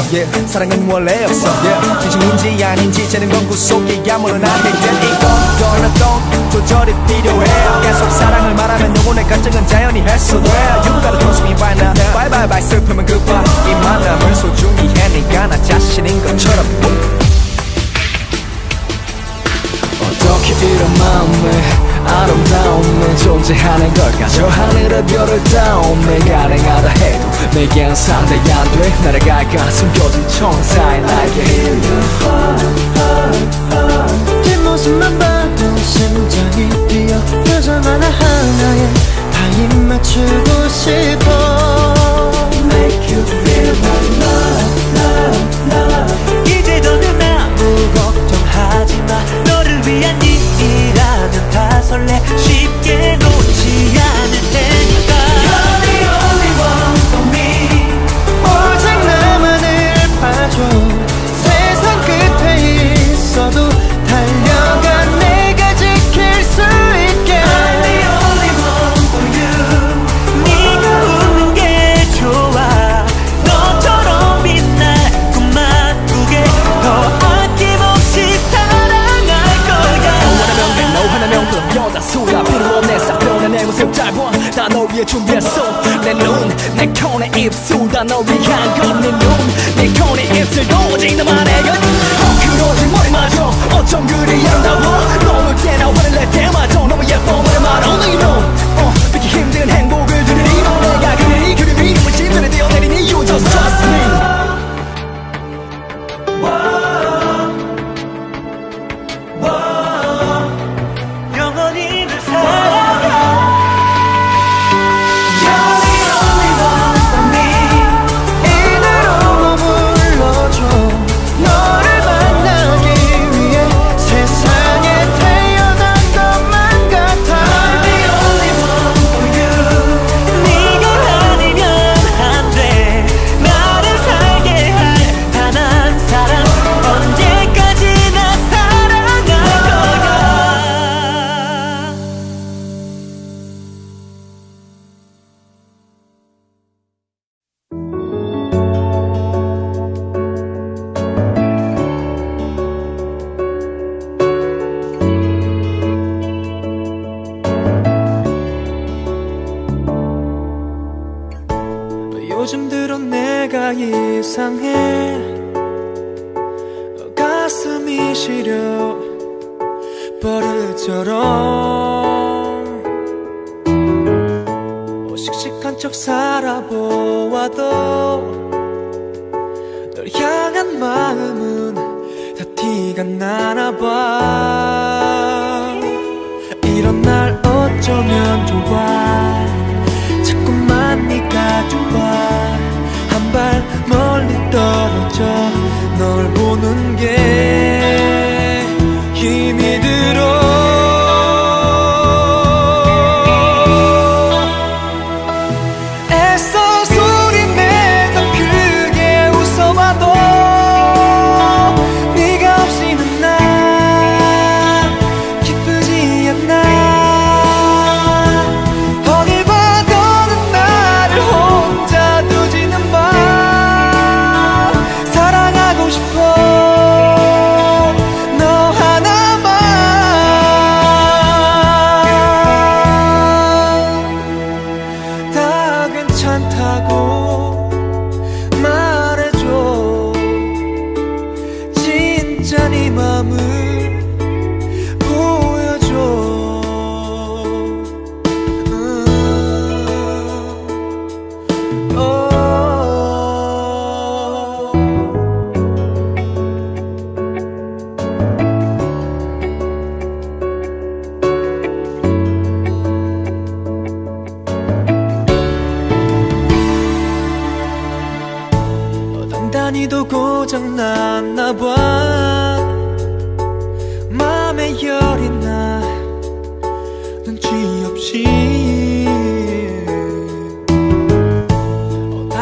없어. yeah. 사랑은 원래 없어. yeah. 진심인지 아닌지 재는 건 구속이야 물론 안 되겠지 더는 똥 조절이 필요해. 계속 사랑을 말하면 영혼의 갈증은 자연히 해소돼. You gotta trust me by now Bye bye bye 슬픔은 goodbye 이 만남을 소중히 해. 내가 나 자신인 것처럼. 어떻게 이런 마음을 아름다운 내 존재하는 걸까 저 하늘의 별을 따온 내 가능하다 해도 내겐 상대이 안돼. 날아갈까 숨겨진 청사에 날개. 뒷모습만 봐도 심장이 뛰어 표정 하나 하나에 타임 맞추고 싶어. Make you feel my love, love, love. 이제 더는 Chevrolet Jeep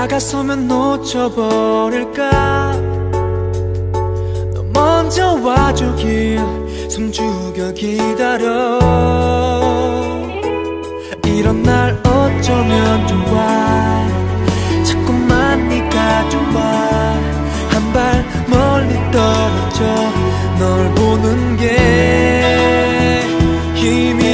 다가서면 놓쳐버릴까? 너 먼저 와주길 숨죽여 기다려. 이런 날 어쩌면 좋아? 자꾸만 네가 좋아. 한 발 멀리 떨어져 널 보는 게 힘이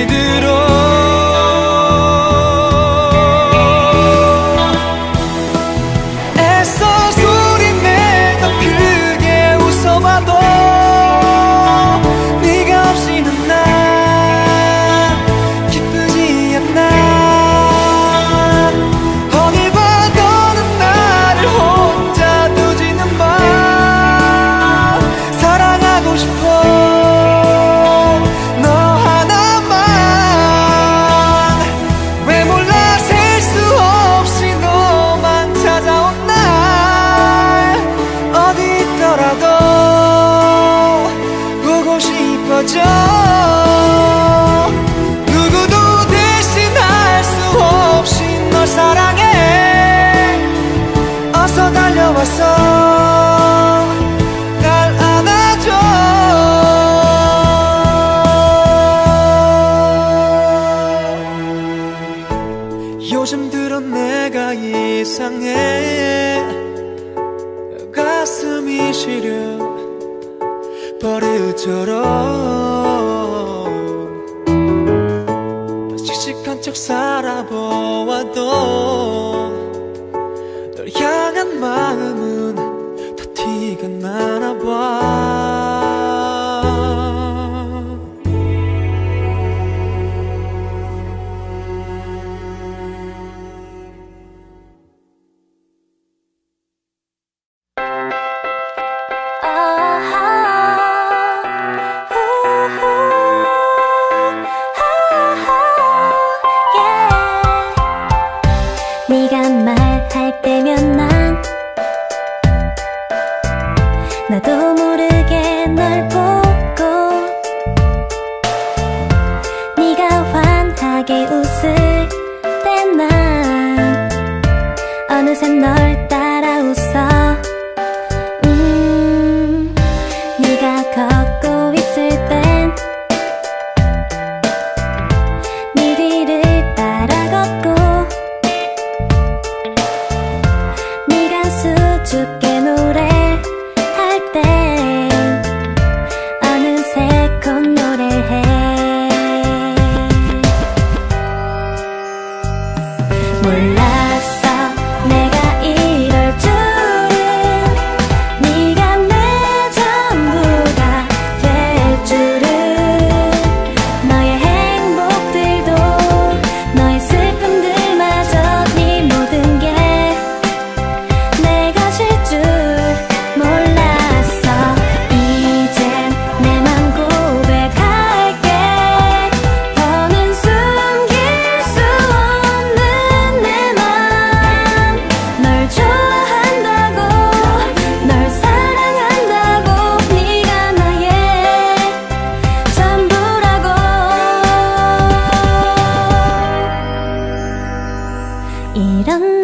세상 널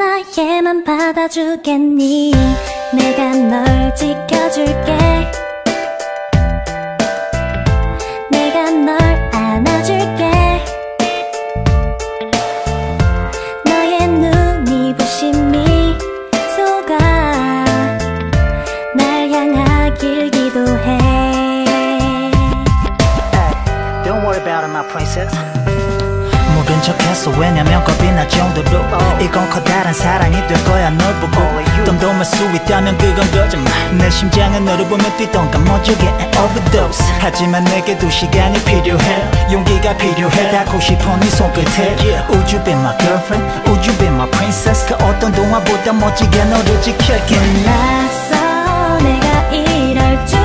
나에만 받아주겠니? 내가 널 지켜줄게. 수 있다면 그건 거짓말. 내 심장은 너를 보면 뛰던가 멋지게 overdose. 하지만 내게도 시간이 필요해. 용기가 필요해. 닿고 싶어 네 손끝에. Would you be my girlfriend? Would you be my princess? 그 어떤 동화보다 멋지게 너를 지킬게. 낯서 내가 이럴 줄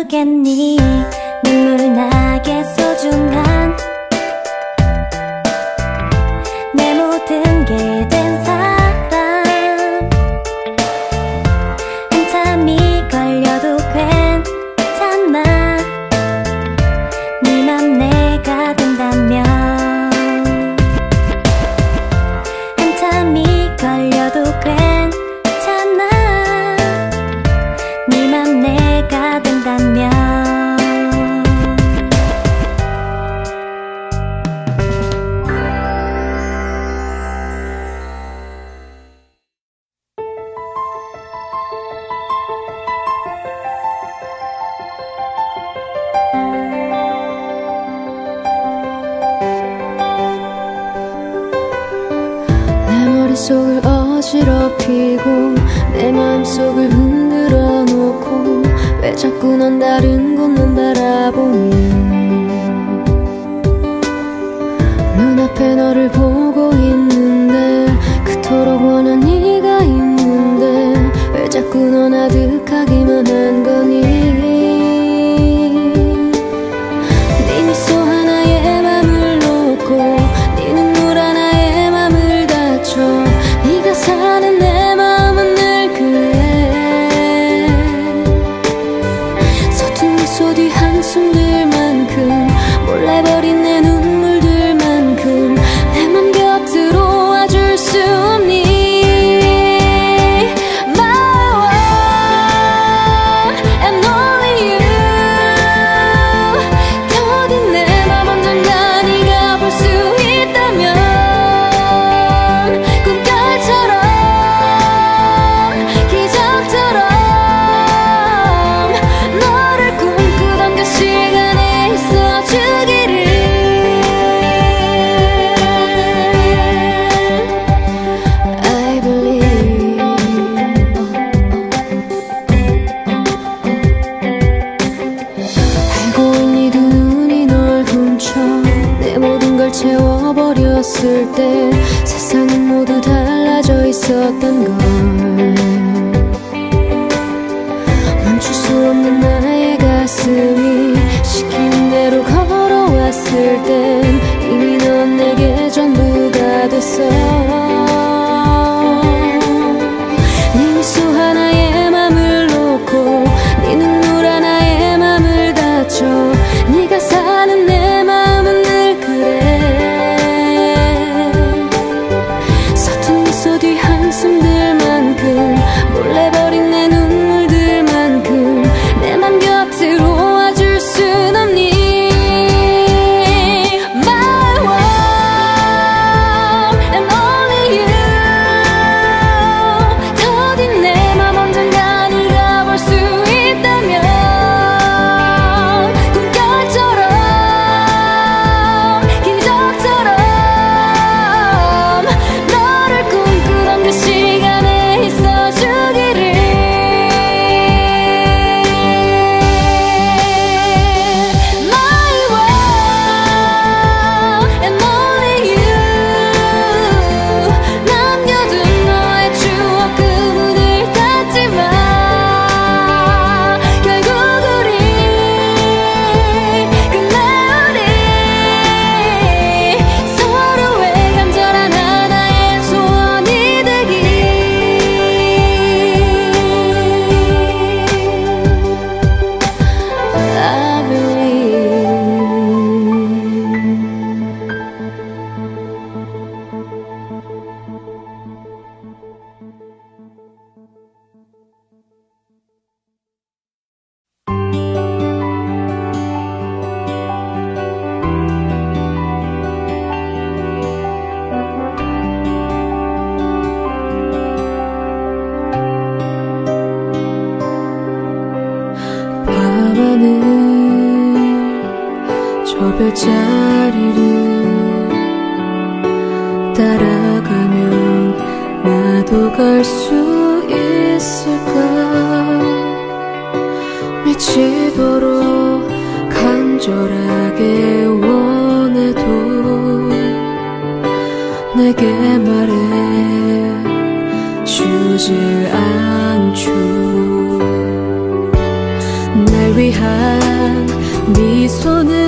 無に 자꾸 넌 다른 곳만 바라보니. 미치도록 간절하게 원해도 내게 말해 주질 않죠. 날 위한 네 미소는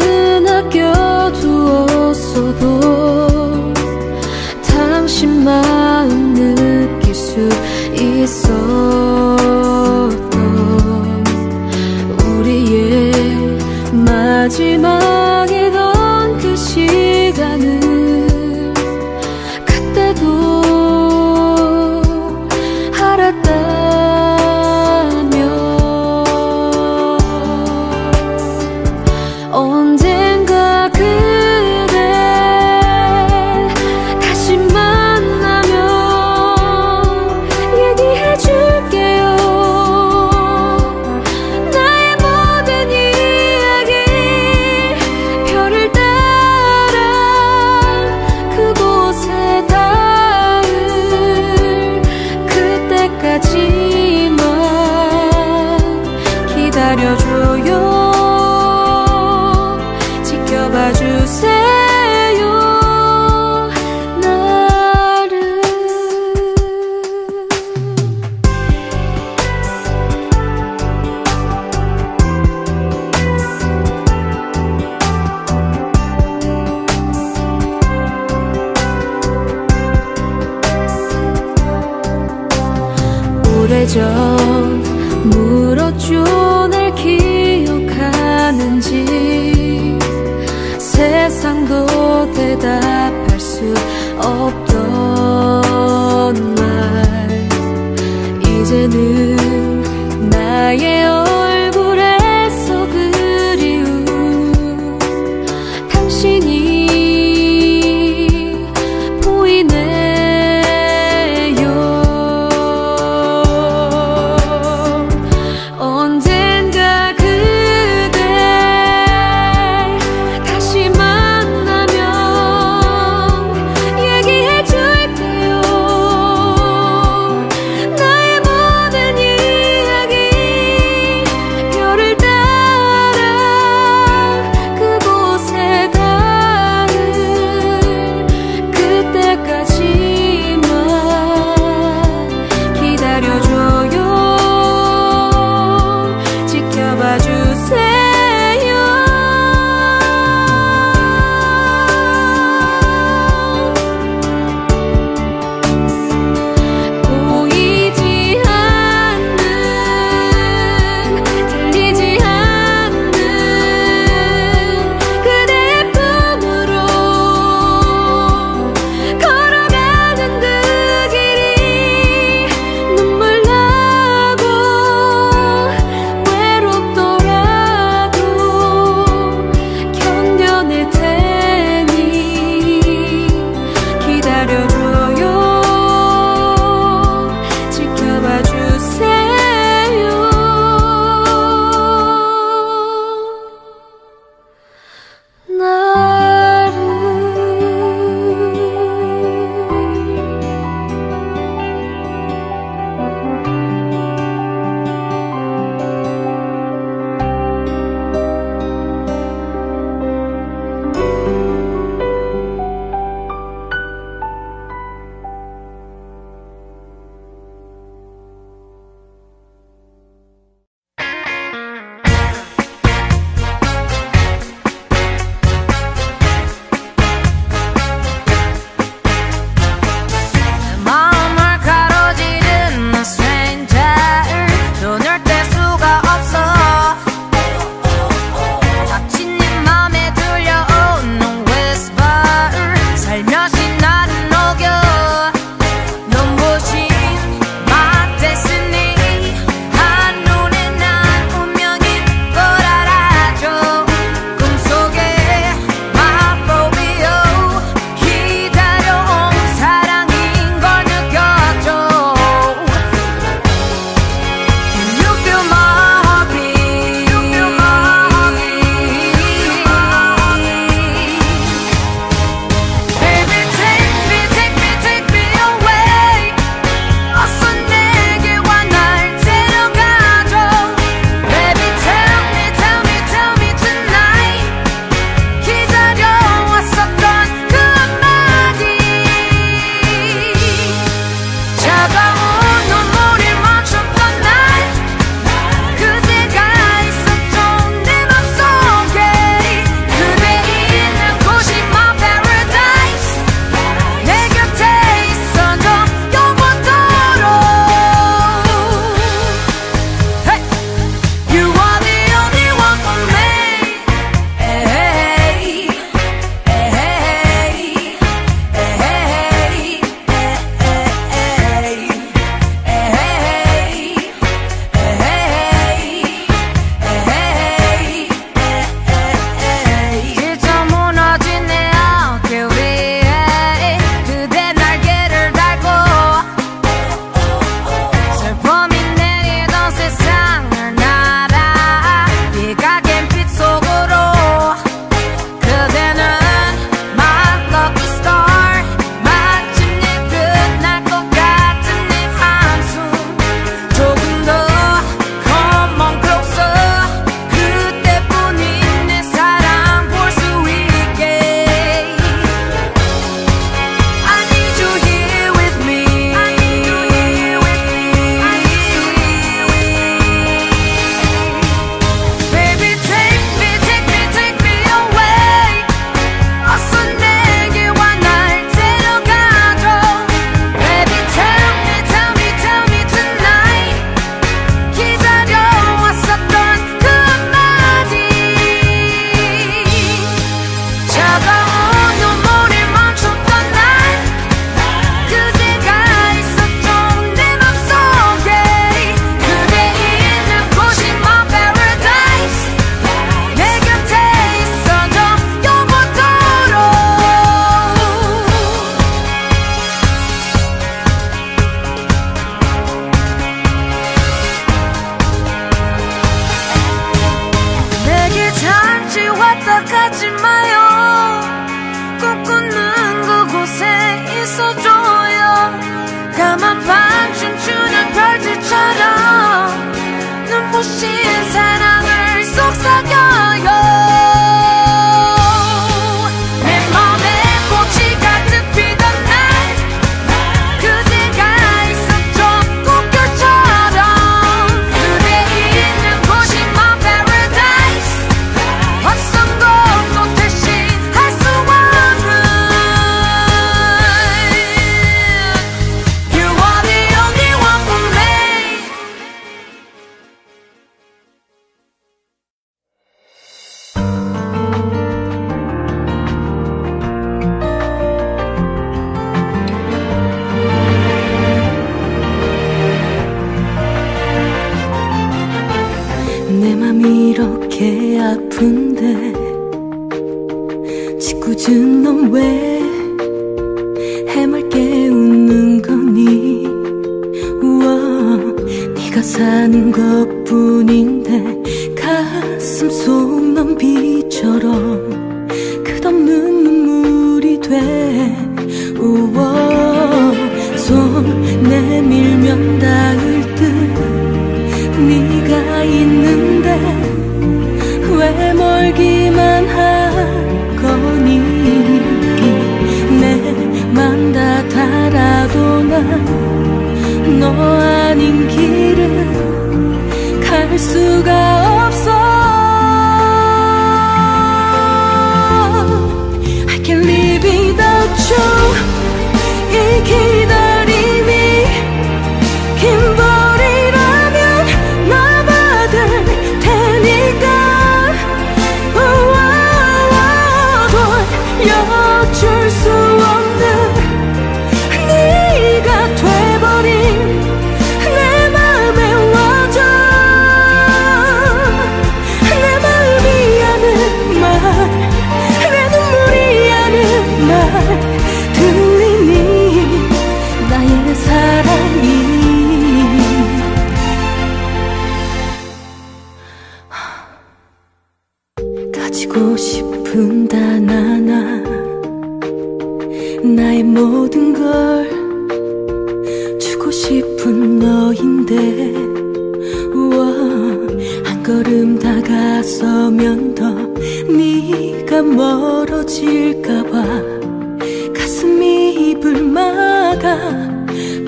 너 아닌 길은 갈 수가 없어.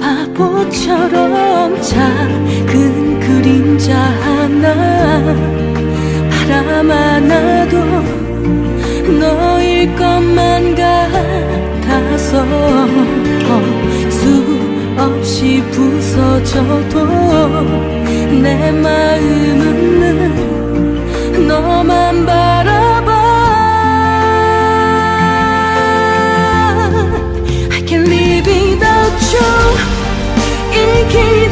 바보처럼 작은 그림자 하나 바람 하나도 너일 것만 같아서 어, 수 없이 부서져도 내 마음은 너만 봐 受一起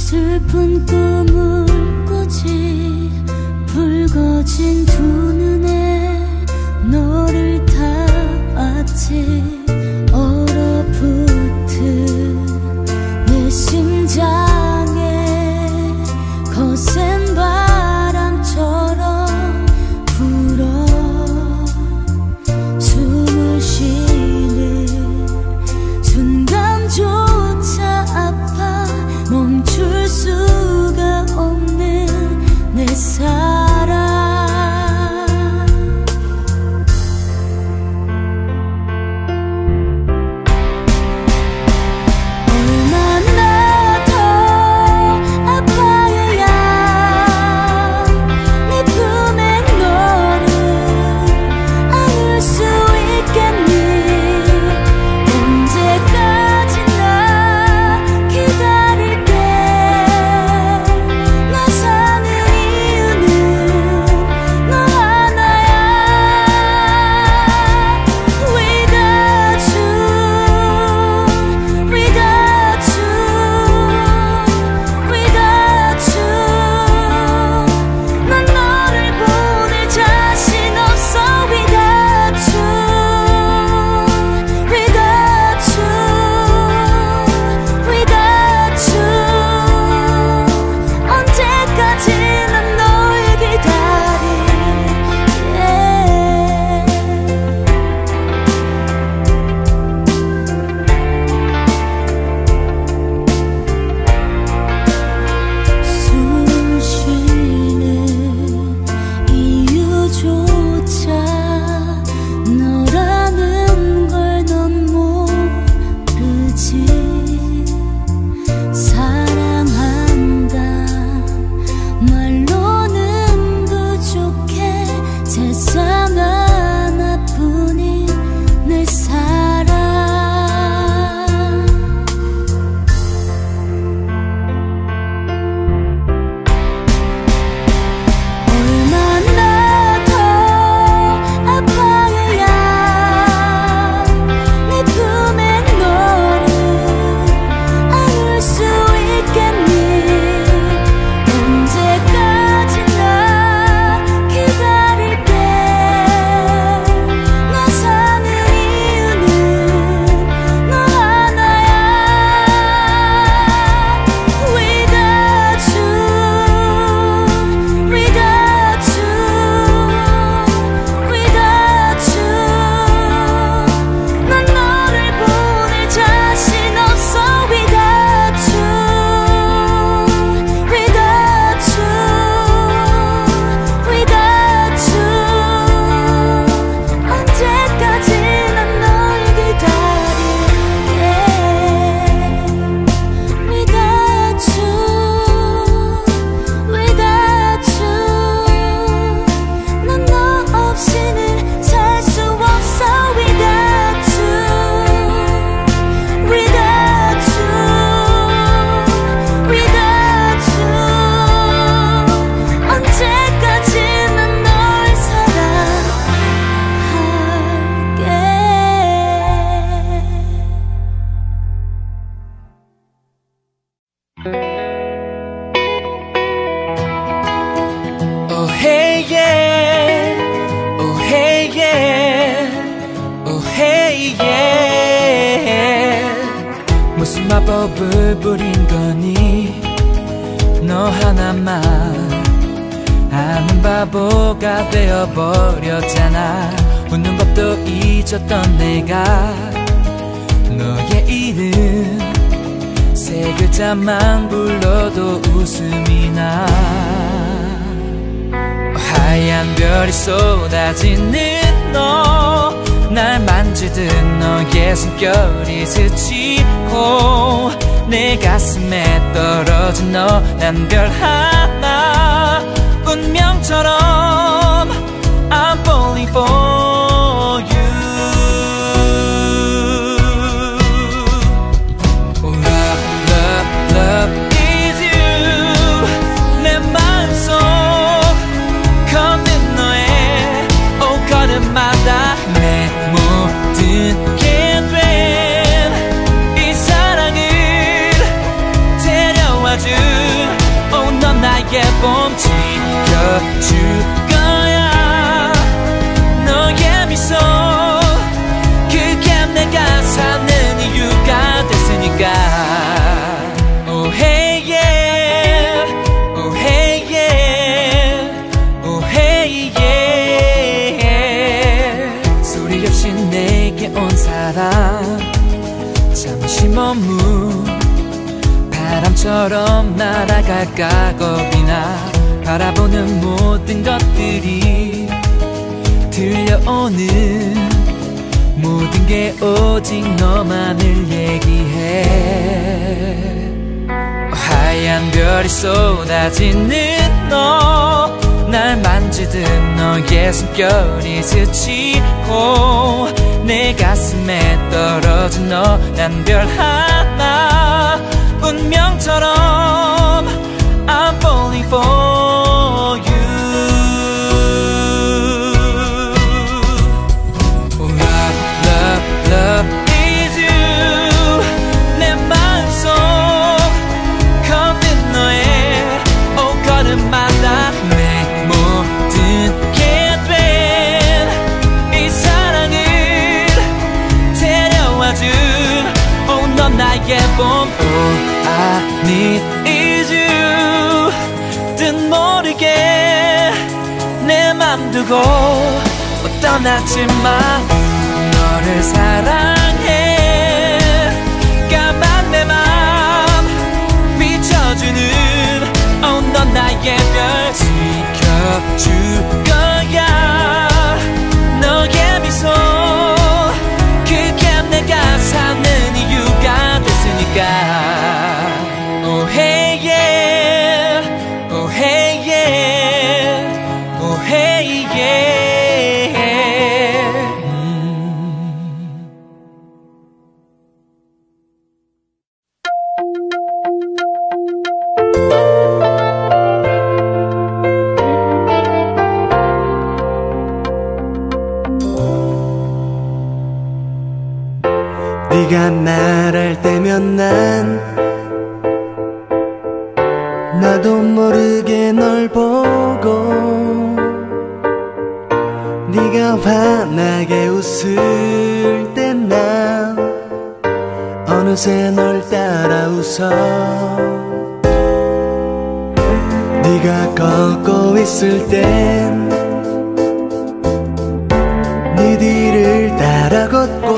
슬픈 꿈을 꾸지 붉어진 두 눈에 너를 닿았지. 비법을 부린 거니? 너 하나만 아는 바보가 되어버렸잖아. 웃는 법도 잊었던 내가 너의 이름. 세 글자만 불러도 웃음이 나. 하얀 별이 쏟아지는 너날 만지듯 너의 숨결이 스치고 내 가슴에 떨어진 너 난 별 하나 운명처럼 I'm falling for 봄 지켜줄 거야. 너의 미소 바람처럼 날아갈까 겁이나 바라보는 모든 것들이 들려오는 모든 게 오직 너만을 얘기해. 하얀 별이 쏟아지는 너 날 만지듯 너의 숨결이 스치고 내 가슴에 떨어진 너 난 별 하나 운명처럼 I'm falling for 맘 두고 떠났지만 너를 사랑해. 까만 내 맘 비춰주는 oh, 넌 나의 별 지켜줄 거야. 너의 미소 그게 내가 사는 이유가 됐으니까 웃을 때난 어느새 널 따라 웃어. 네가 걷고 있을 땐 네 뒤를 따라 걷고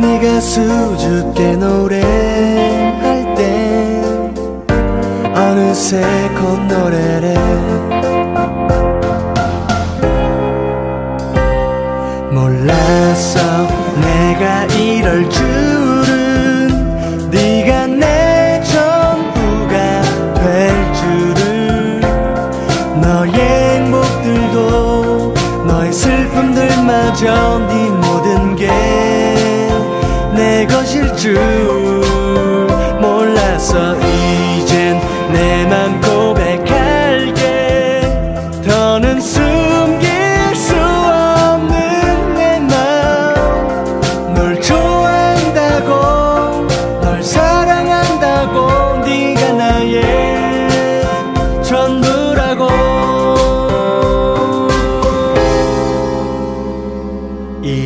네가 수줍게 노래할 때 어느새 콧노래를 몰랐어. 내가 이럴 줄은 네가 내 전부가 될 줄을 너의 행복들도 너의 슬픔들마저 네 모든 게 내 것일 줄 몰랐어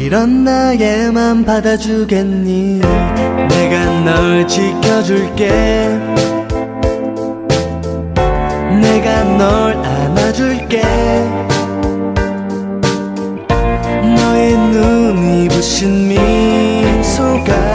이런 맘 받아주겠니? 내가 널 지켜줄게. 내가 널 안아줄게. 너의 눈이 부신 미소가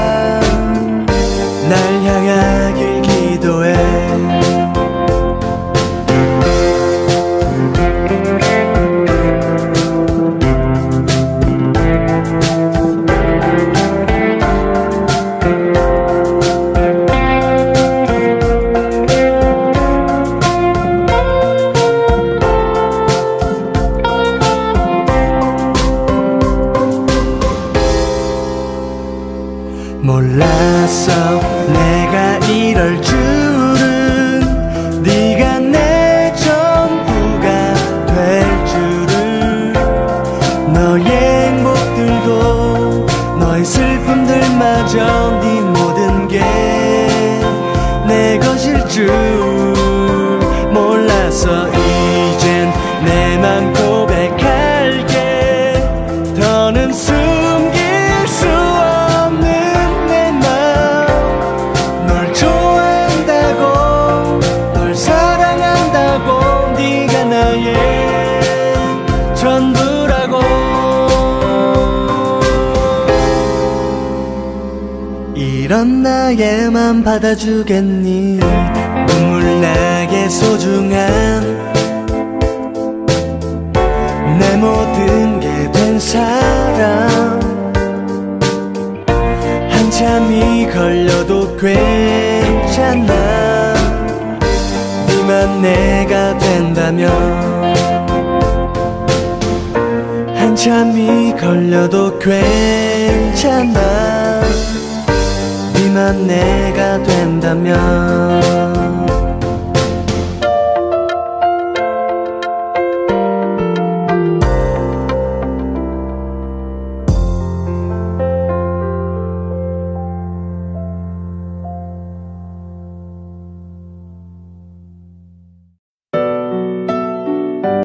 맘 받아주겠니? 눈물 나게 소중한 내 모든 게 된 사람. 한참이 걸려도 괜찮아. 네만 내가 된다면 한참이 걸려도 괜찮아 지만 내가 된다면